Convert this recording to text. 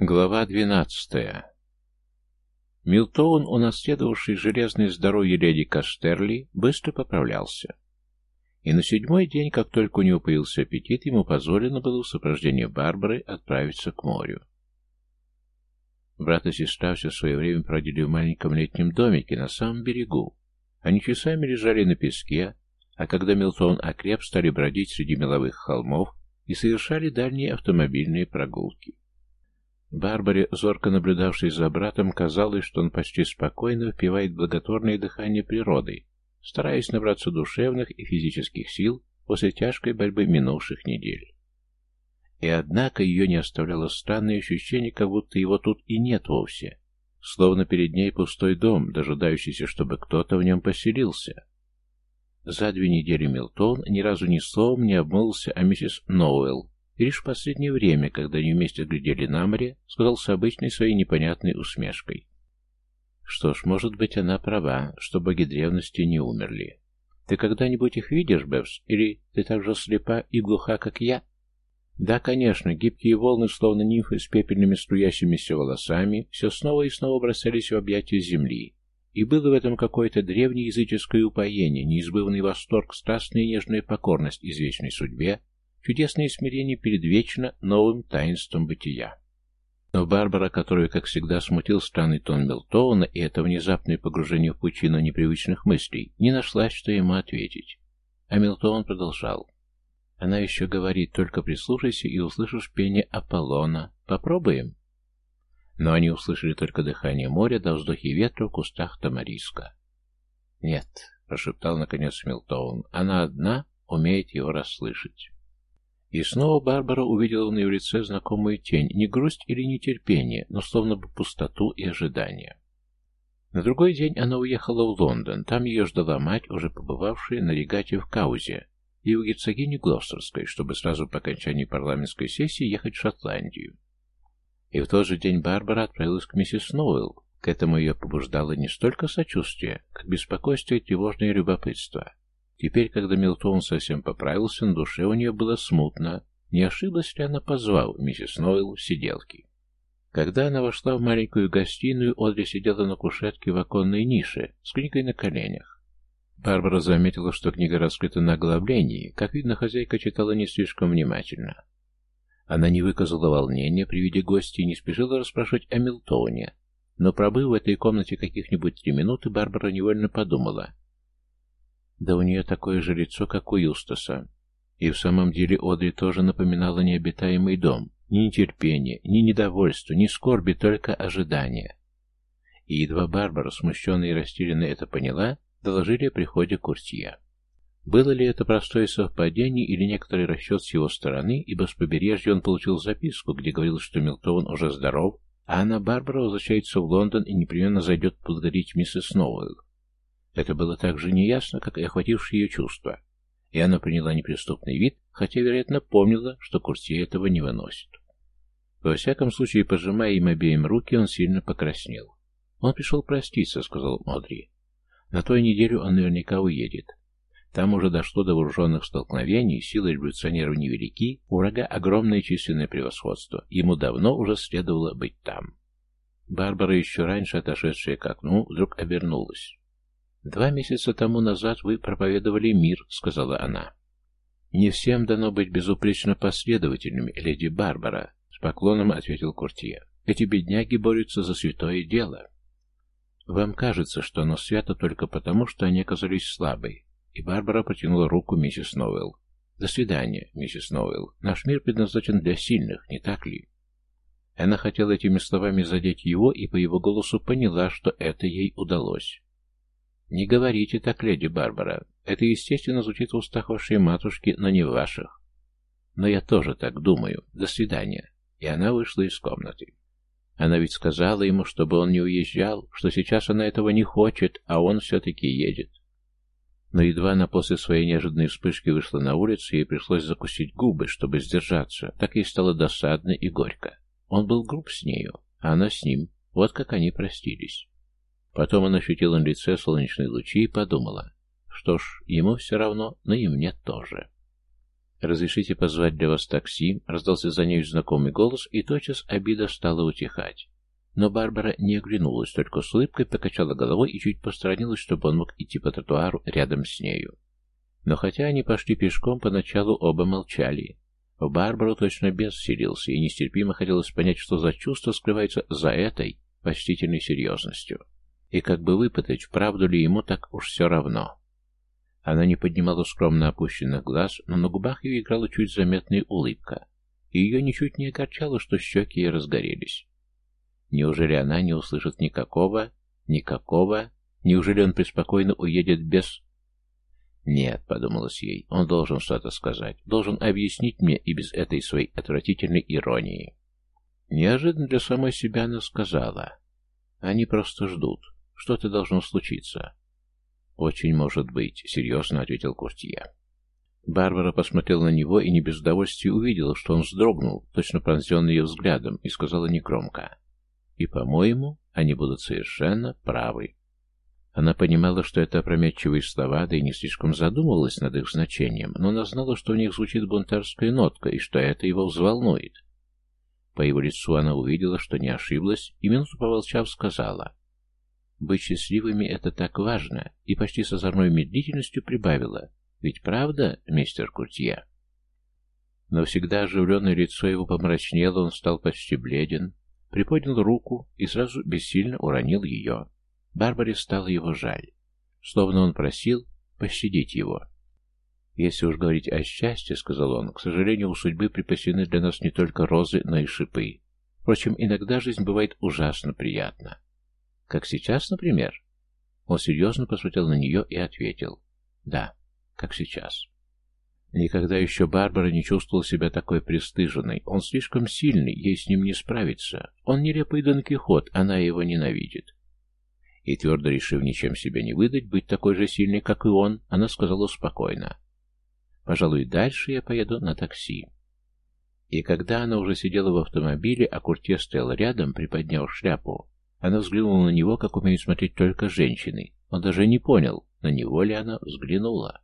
Глава двенадцатая. Милтоун, унаследовавший железное здоровье леди Кастерли, быстро поправлялся. И на седьмой день, как только у него появился аппетит, ему позволено было в сопровождении Барбары отправиться к морю. Брат и сестра все свое время проводили в маленьком летнем домике на самом берегу. Они часами лежали на песке, а когда Милтон окреп, стали бродить среди меловых холмов и совершали дальние автомобильные прогулки. Барбаре, зорко наблюдавшей за братом, казалось, что он почти спокойно впивает благотворное дыхание природы, стараясь набраться душевных и физических сил после тяжкой борьбы минувших недель. И однако ее не оставляло странное ощущение, как будто его тут и нет вовсе, словно перед ней пустой дом, дожидающийся, чтобы кто-то в нем поселился. За две недели Милтон ни разу ни словом не обмылся о миссис Ноуэлл, и лишь в последнее время, когда они вместе глядели на море, сказал с обычной своей непонятной усмешкой. Что ж, может быть, она права, что боги древности не умерли. Ты когда-нибудь их видишь, Бевс, или ты так же слепа и глуха, как я? Да, конечно, гибкие волны, словно нимфы с пепельными струящимися волосами, все снова и снова бросались в объятия земли, и было в этом какое-то древнее языческое упоение, неизбывный восторг, страстная и нежная покорность извечной судьбе, чудесное смирение перед вечно новым таинством бытия. Но Барбара, которую, как всегда, смутил странный тон Мелтоуна и это внезапное погружение в пучину непривычных мыслей, не нашла, что ему ответить. А Мелтоун продолжал. Она еще говорит, только прислушайся и услышишь пение Аполлона. Попробуем? Но они услышали только дыхание моря да вздохи ветра в кустах Тамариска. «Нет», — прошептал наконец Милтоун, — «она одна умеет его расслышать». И снова Барбара увидела на ее лице знакомую тень, не грусть или нетерпение, но словно бы пустоту и ожидание. На другой день она уехала в Лондон, там ее ждала мать, уже побывавшая на регате в Каузе, и у герцогини Глостерской, чтобы сразу по окончании парламентской сессии ехать в Шотландию. И в тот же день Барбара отправилась к миссис Ноуэлл. К этому ее побуждало не столько сочувствие, как беспокойство и тревожное любопытство. Теперь, когда Милтон совсем поправился, на душе у нее было смутно. Не ошиблась ли она, позвав миссис Нойл в сиделки? Когда она вошла в маленькую гостиную, Одри сидела на кушетке в оконной нише с книгой на коленях. Барбара заметила, что книга раскрыта на оглавлении. Как видно, хозяйка читала не слишком внимательно. Она не выказала волнения при виде гостя и не спешила расспрашивать о Милтоне. Но пробыв в этой комнате каких-нибудь три минуты, Барбара невольно подумала, да у нее такое же лицо, как у Юстаса. И в самом деле Одри тоже напоминала необитаемый дом. Ни нетерпение, ни недовольство, ни скорби, только ожидание. И едва Барбара, смущенная и растерянная, это поняла, доложили о приходе Куртье. Было ли это простое совпадение или некоторый расчет с его стороны, ибо с побережья он получил записку, где говорилось, что Милтон уже здоров, а она, Барбара, возвращается в Лондон и непременно зайдет поблагодарить миссис Сноуэлл. Это было так же неясно, как и охватившее ее чувство, и она приняла неприступный вид, хотя, вероятно, помнила, что Куртье этого не выносит. Во всяком случае, пожимая им обеим руки, он сильно покраснел. «Он пришел проститься», — сказал Модри. «На той неделю он наверняка уедет. Там уже дошло до вооруженных столкновений, силы революционеров невелики, у врага огромное численное превосходство. Ему давно уже следовало быть там». Барбара, еще раньше отошедшая к окну, вдруг обернулась. «Два месяца тому назад вы проповедовали мир», — сказала она. «Не всем дано быть безупречно последовательными, леди Барбара», — с поклоном ответил Куртье. «Эти бедняги борются за святое дело». «Вам кажется, что оно свято только потому, что они оказались слабой». И Барбара протянула руку миссис Новелл. «До свидания, миссис Новелл. Наш мир предназначен для сильных, не так ли?» Она хотела этими словами задеть его, и по его голосу поняла, что это ей удалось. «Не говорите так, леди Барбара. Это, естественно, звучит в устах вашей матушки, но не в ваших. Но я тоже так думаю. До свидания». И она вышла из комнаты. Она ведь сказала ему, чтобы он не уезжал, что сейчас она этого не хочет, а он все-таки едет. Но едва она после своей неожиданной вспышки вышла на улицу, ей пришлось закусить губы, чтобы сдержаться. Так ей стало досадно и горько. Он был груб с нею, а она с ним. Вот как они простились. Потом она ощутила на лице солнечные лучи и подумала, что ж, ему все равно, но и мне тоже. «Разрешите позвать для вас такси?» — раздался за нею знакомый голос, и тотчас обида стала утихать. Но Барбара не оглянулась, только с улыбкой покачала головой и чуть посторонилась, чтобы он мог идти по тротуару рядом с нею. Но хотя они пошли пешком, поначалу оба молчали. В Барбару точно бес вселился, и нестерпимо хотелось понять, что за чувство скрывается за этой почтительной серьезностью. И как бы выпытать, правду ли ему так уж все равно. Она не поднимала скромно опущенных глаз, но на губах ее играла чуть заметная улыбка, и ее ничуть не огорчало, что щеки ей разгорелись. Неужели она не услышит никакого, никакого? Неужели он преспокойно уедет без... Нет, подумалось ей, он должен что-то сказать, должен объяснить мне и без этой своей отвратительной иронии. Неожиданно для самой себя она сказала. Они просто ждут. Что-то должно случиться. «Очень может быть», — серьезно ответил Куртье. Барбара посмотрела на него и не без удовольствия увидела, что он вздрогнул, точно пронзенный ее взглядом, и сказала негромко. «И, по-моему, они будут совершенно правы». Она понимала, что это опрометчивые слова, да и не слишком задумывалась над их значением, но она знала, что в них звучит бунтарская нотка, и что это его взволнует. По его лицу она увидела, что не ошиблась, и минуту поволчав сказала. Быть счастливыми — это так важно, и почти с озорной медлительностью прибавила. Ведь правда, мистер Куртье? Но всегда оживленное лицо его помрачнело, он стал почти бледен, приподнял руку и сразу бессильно уронил ее. Барбаре стало его жаль. Словно он просил пощадить его. «Если уж говорить о счастье, — сказал он, — к сожалению, у судьбы припасены для нас не только розы, но и шипы. Впрочем, иногда жизнь бывает ужасно приятна. Как сейчас, например? Он серьезно посмотрел на нее и ответил. Да, как сейчас. Никогда еще Барбара не чувствовала себя такой пристыженной. Он слишком сильный, ей с ним не справиться. Он нелепый Дон Кихот, она его ненавидит. И твердо решив ничем себя не выдать, быть такой же сильной, как и он, она сказала спокойно. «Пожалуй, дальше я поеду на такси». И когда она уже сидела в автомобиле, а Куртье стоял рядом, приподняв шляпу, она взглянула на него, как умеют смотреть только женщины. Он даже не понял, на него ли она взглянула.